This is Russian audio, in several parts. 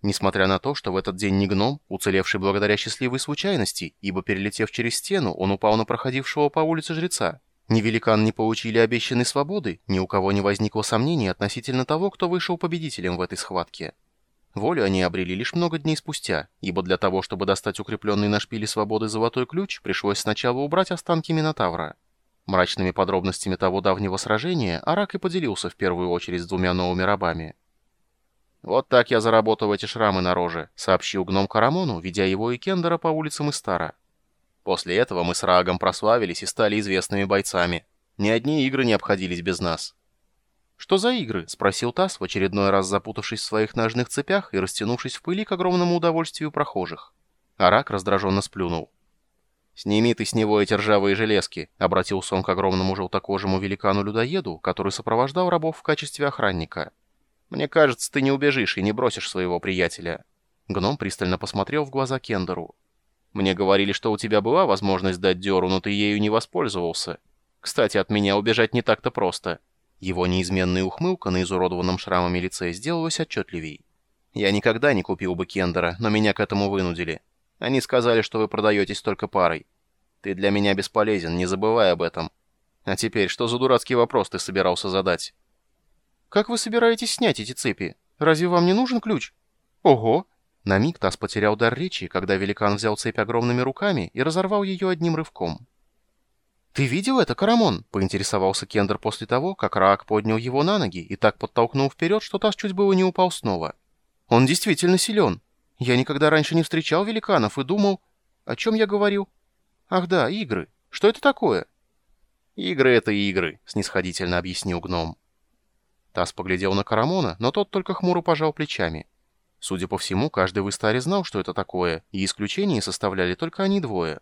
Несмотря на то, что в этот день не гном, уцелевший благодаря счастливой случайности, ибо перелетев через стену, он упал на проходившего по улице жреца. Ни великан не получили обещанной свободы, ни у кого не возникло сомнений относительно того, кто вышел победителем в этой схватке. Волю они обрели лишь много дней спустя, ибо для того, чтобы достать укрепленный на шпиле свободы золотой ключ, пришлось сначала убрать останки Минотавра. Мрачными подробностями того давнего сражения Арак и поделился в первую очередь с двумя новыми рабами. «Вот так я заработал эти шрамы на роже», — сообщил гном Карамону, ведя его и Кендера по улицам Истара. После этого мы с Раагом прославились и стали известными бойцами. Ни одни игры не обходились без нас. «Что за игры?» — спросил Тасс, в очередной раз запутавшись в своих ножных цепях и растянувшись в пыли к огромному удовольствию прохожих. Арак раздраженно сплюнул. «Сними ты с него эти ржавые железки», — обратился он к огромному желтокожему великану-людоеду, который сопровождал рабов в качестве охранника. «Мне кажется, ты не убежишь и не бросишь своего приятеля». Гном пристально посмотрел в глаза Кендеру. Мне говорили, что у тебя была возможность дать дёру, но ты ею не воспользовался. Кстати, от меня убежать не так-то просто». Его неизменная ухмылка на изуродованном шрамами лице сделалась отчетливей. «Я никогда не купил бы Кендера, но меня к этому вынудили. Они сказали, что вы продаетесь только парой. Ты для меня бесполезен, не забывай об этом. А теперь, что за дурацкий вопрос ты собирался задать?» «Как вы собираетесь снять эти цепи? Разве вам не нужен ключ?» «Ого! На миг Тасс потерял дар речи, когда великан взял цепь огромными руками и разорвал ее одним рывком. «Ты видел это, Карамон?» — поинтересовался Кендер после того, как Раак поднял его на ноги и так подтолкнул вперед, что Тасс чуть было не упал снова. «Он действительно силен. Я никогда раньше не встречал великанов и думал... О чем я говорил? Ах да, игры. Что это такое?» «Игры — это игры», — снисходительно объяснил гном. Тасс поглядел на Карамона, но тот только хмуро пожал плечами. Судя по всему, каждый в Истаре знал, что это такое, и исключение составляли только они двое.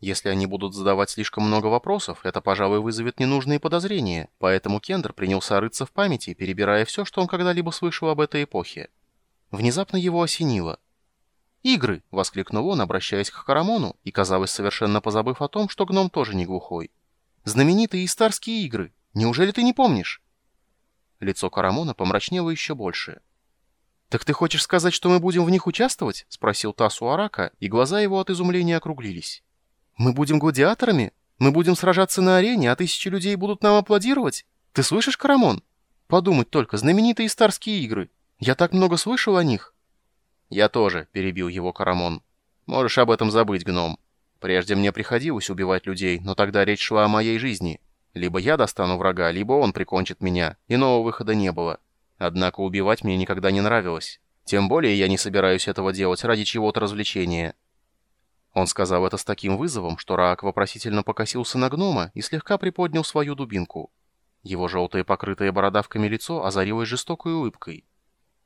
Если они будут задавать слишком много вопросов, это, пожалуй, вызовет ненужные подозрения, поэтому Кендер принялся рыться в памяти, перебирая все, что он когда-либо слышал об этой эпохе. Внезапно его осенило. «Игры!» — воскликнул он, обращаясь к Карамону, и, казалось, совершенно позабыв о том, что гном тоже не глухой. «Знаменитые истарские игры! Неужели ты не помнишь?» Лицо Карамона помрачнело еще больше. «Так ты хочешь сказать, что мы будем в них участвовать?» — спросил Тасу Арака, и глаза его от изумления округлились. «Мы будем гладиаторами? Мы будем сражаться на арене, а тысячи людей будут нам аплодировать? Ты слышишь, Карамон? Подумать только, знаменитые старские игры. Я так много слышал о них». «Я тоже», — перебил его Карамон. «Можешь об этом забыть, гном. Прежде мне приходилось убивать людей, но тогда речь шла о моей жизни. Либо я достану врага, либо он прикончит меня. Иного выхода не было». Однако убивать мне никогда не нравилось. Тем более я не собираюсь этого делать ради чего-то развлечения. Он сказал это с таким вызовом, что Раак вопросительно покосился на гнома и слегка приподнял свою дубинку. Его желтое покрытое бородавками лицо озарилось жестокой улыбкой.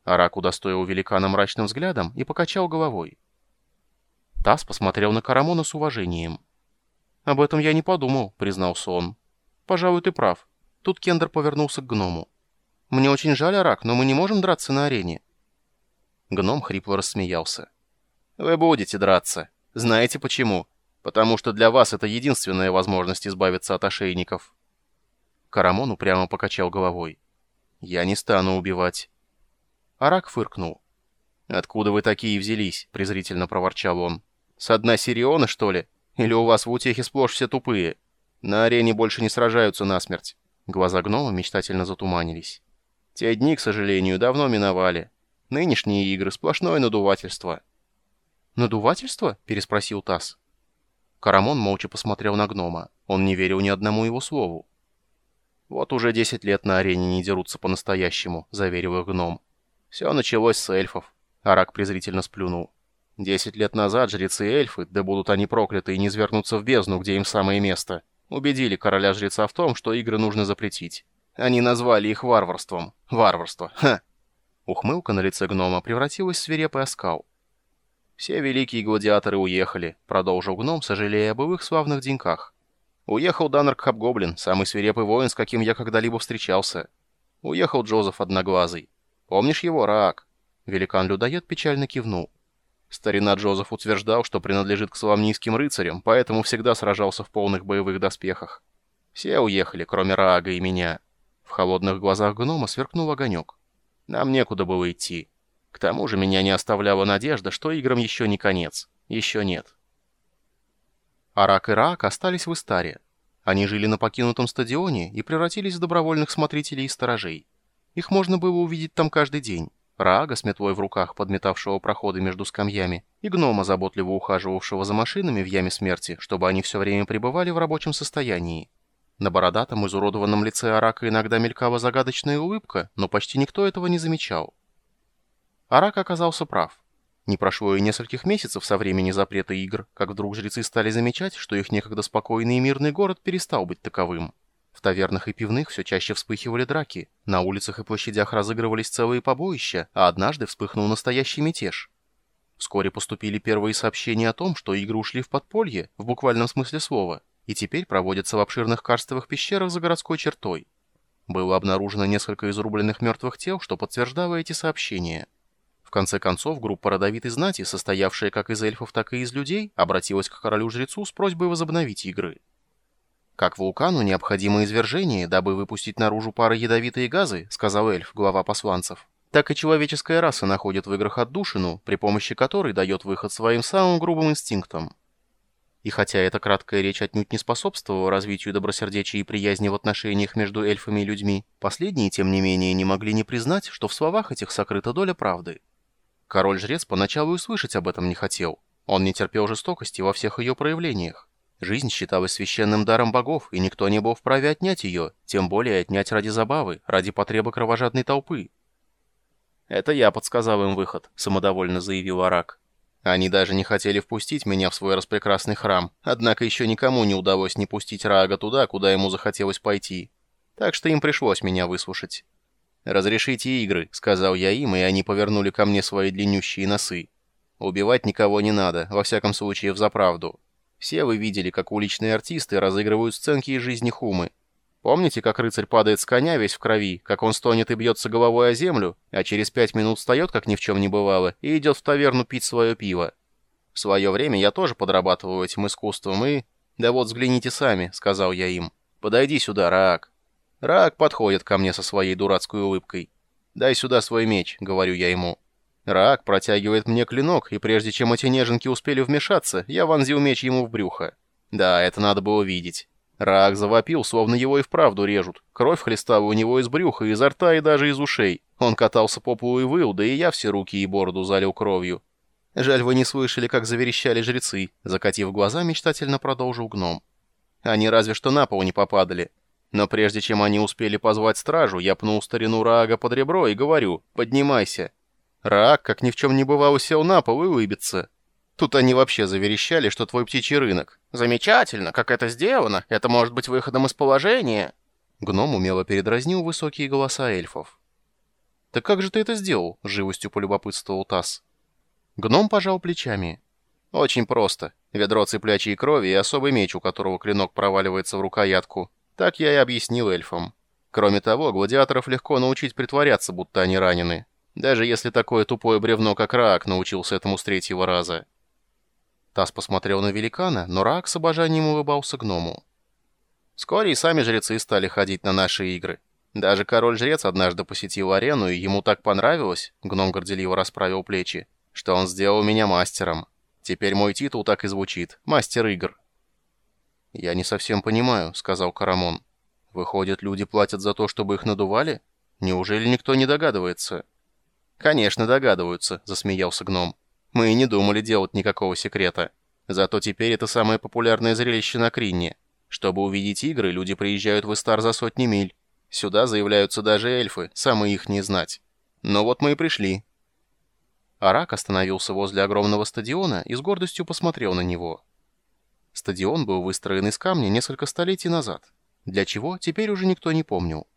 Арак удостоил великана мрачным взглядом и покачал головой. Тасс посмотрел на Карамона с уважением. «Об этом я не подумал», — признался он. «Пожалуй, ты прав». Тут Кендер повернулся к гному. Мне очень жаль, Арак, но мы не можем драться на арене». Гном хрипло рассмеялся. «Вы будете драться. Знаете почему? Потому что для вас это единственная возможность избавиться от ошейников». Карамон упрямо покачал головой. «Я не стану убивать». Арак фыркнул. «Откуда вы такие взялись?» — презрительно проворчал он. «С дна Сириона, что ли? Или у вас в утехе сплошь все тупые? На арене больше не сражаются насмерть». Глаза гнома мечтательно затуманились. Те дни, к сожалению, давно миновали. Нынешние игры — сплошное надувательство». «Надувательство?» — переспросил Тасс. Карамон молча посмотрел на гнома. Он не верил ни одному его слову. «Вот уже десять лет на арене не дерутся по-настоящему», — заверил их гном. «Все началось с эльфов». Арак презрительно сплюнул. «Десять лет назад жрецы-эльфы, да будут они прокляты и не свернутся в бездну, где им самое место, убедили короля-жреца в том, что игры нужно запретить. Они назвали их варварством. Варварство. Ха!» Ухмылка на лице гнома превратилась в свирепый оскал. «Все великие гладиаторы уехали», — продолжил гном, сожалея об их славных деньках. «Уехал Даннерк Хабгоблин, самый свирепый воин, с каким я когда-либо встречался. Уехал Джозеф Одноглазый. Помнишь его, Раак?» Великан-людоед печально кивнул. Старина Джозеф утверждал, что принадлежит к соломнийским рыцарям, поэтому всегда сражался в полных боевых доспехах. Все уехали, кроме Раага и меня. В холодных глазах гнома сверкнул огонек. Нам некуда было идти. К тому же меня не оставляла надежда, что играм еще не конец. Еще нет. Арак и Раак остались в Истаре. Они жили на покинутом стадионе и превратились в добровольных смотрителей и сторожей. Их можно было увидеть там каждый день. Раага с метлой в руках, подметавшего проходы между скамьями, и гнома, заботливо ухаживавшего за машинами в яме смерти, чтобы они все время пребывали в рабочем состоянии. На бородатом, изуродованном лице Арака иногда мелькала загадочная улыбка, но почти никто этого не замечал. Арак оказался прав. Не прошло и нескольких месяцев со времени запрета игр, как вдруг жрецы стали замечать, что их некогда спокойный и мирный город перестал быть таковым. В тавернах и пивных все чаще вспыхивали драки, на улицах и площадях разыгрывались целые побоища, а однажды вспыхнул настоящий мятеж. Вскоре поступили первые сообщения о том, что игры ушли в подполье, в буквальном смысле слова, и теперь проводятся в обширных карстовых пещерах за городской чертой. Было обнаружено несколько изрубленных мертвых тел, что подтверждало эти сообщения конце концов, группа родовитой знати, состоявшая как из эльфов, так и из людей, обратилась к королю-жрецу с просьбой возобновить игры. «Как вулкану необходимо извержение, дабы выпустить наружу пары ядовитые газы», сказал эльф, глава посланцев. «Так и человеческая раса находит в играх отдушину, при помощи которой дает выход своим самым грубым инстинктам». И хотя эта краткая речь отнюдь не способствовала развитию добросердечия и приязни в отношениях между эльфами и людьми, последние, тем не менее, не могли не признать, что в словах этих сокрыта доля правды. Король-жрец поначалу и слышать об этом не хотел. Он не терпел жестокости во всех ее проявлениях. Жизнь считалась священным даром богов, и никто не был вправе отнять ее, тем более отнять ради забавы, ради потребы кровожадной толпы. «Это я подсказал им выход», — самодовольно заявил Арак. «Они даже не хотели впустить меня в свой распрекрасный храм, однако еще никому не удалось не пустить Раага туда, куда ему захотелось пойти. Так что им пришлось меня выслушать». «Разрешите игры», — сказал я им, и они повернули ко мне свои длиннющие носы. «Убивать никого не надо, во всяком случае, взаправду. Все вы видели, как уличные артисты разыгрывают сценки из жизни Хумы. Помните, как рыцарь падает с коня весь в крови, как он стонет и бьется головой о землю, а через пять минут встает, как ни в чем не бывало, и идет в таверну пить свое пиво? В свое время я тоже подрабатывал этим искусством и... «Да вот взгляните сами», — сказал я им. «Подойди сюда, Раак». Рак подходит ко мне со своей дурацкой улыбкой. «Дай сюда свой меч», — говорю я ему. Рак протягивает мне клинок, и прежде чем эти неженки успели вмешаться, я вонзил меч ему в брюхо. Да, это надо было видеть. Рак завопил, словно его и вправду режут. Кровь хлестала у него из брюха, изо рта и даже из ушей. Он катался по полу и выл, да и я все руки и бороду залил кровью. Жаль, вы не слышали, как заверещали жрецы. Закатив глаза, мечтательно продолжил гном. Они разве что на пол не попадали. Но прежде чем они успели позвать стражу, я пнул старину Раага под ребро и говорю «Поднимайся». Рааг, как ни в чем не бывало, сел на пол и улыбится. Тут они вообще заверещали, что твой птичий рынок. «Замечательно, как это сделано! Это может быть выходом из положения!» Гном умело передразнил высокие голоса эльфов. «Так как же ты это сделал?» — живостью полюбопытствовал Тасс. Гном пожал плечами. «Очень просто. Ведро цыплячьей крови и особый меч, у которого клинок проваливается в рукоятку. Так я и объяснил эльфам. Кроме того, гладиаторов легко научить притворяться, будто они ранены. Даже если такое тупое бревно, как Раак, научился этому с третьего раза. Тасс посмотрел на великана, но Раак с обожанием улыбался гному. Вскоре и сами жрецы стали ходить на наши игры. Даже король-жрец однажды посетил арену, и ему так понравилось, гном горделиво расправил плечи, что он сделал меня мастером. Теперь мой титул так и звучит — мастер игр. «Я не совсем понимаю», — сказал Карамон. «Выходит, люди платят за то, чтобы их надували? Неужели никто не догадывается?» «Конечно догадываются», — засмеялся гном. «Мы и не думали делать никакого секрета. Зато теперь это самое популярное зрелище на Кринне. Чтобы увидеть игры, люди приезжают в Истар за сотни миль. Сюда заявляются даже эльфы, самые их не знать. Но вот мы и пришли». Арак остановился возле огромного стадиона и с гордостью посмотрел на него. Стадион был выстроен из камня несколько столетий назад. Для чего, теперь уже никто не помнил.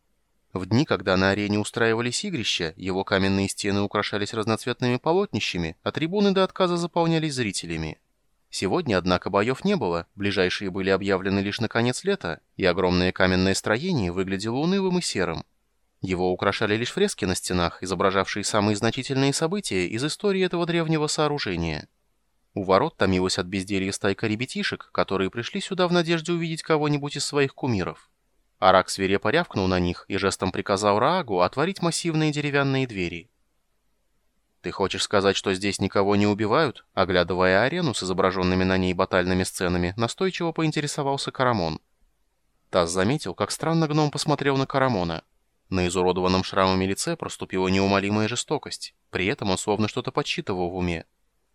В дни, когда на арене устраивались игрища, его каменные стены украшались разноцветными полотнищами, а трибуны до отказа заполнялись зрителями. Сегодня, однако, боев не было, ближайшие были объявлены лишь на конец лета, и огромное каменное строение выглядело унылым и серым. Его украшали лишь фрески на стенах, изображавшие самые значительные события из истории этого древнего сооружения. У ворот томилась от безделья стайка ребятишек, которые пришли сюда в надежде увидеть кого-нибудь из своих кумиров. Арак свирепо рявкнул на них и жестом приказал Раагу отворить массивные деревянные двери. «Ты хочешь сказать, что здесь никого не убивают?» Оглядывая арену с изображенными на ней батальными сценами, настойчиво поинтересовался Карамон. Таз заметил, как странно гном посмотрел на Карамона. На изуродованном шрамами лице проступила неумолимая жестокость. При этом он словно что-то подсчитывал в уме.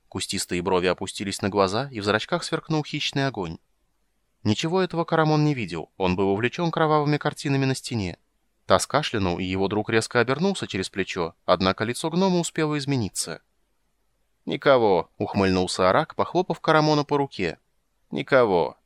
Кустистые брови опустились на глаза, и в зрачках сверкнул хищный огонь. Ничего этого Карамон не видел, он был увлечен кровавыми картинами на стене. Тас кашлянул, и его друг резко обернулся через плечо, однако лицо гнома успело измениться. «Никого», — ухмыльнулся Арак, похлопав Карамона по руке. «Никого.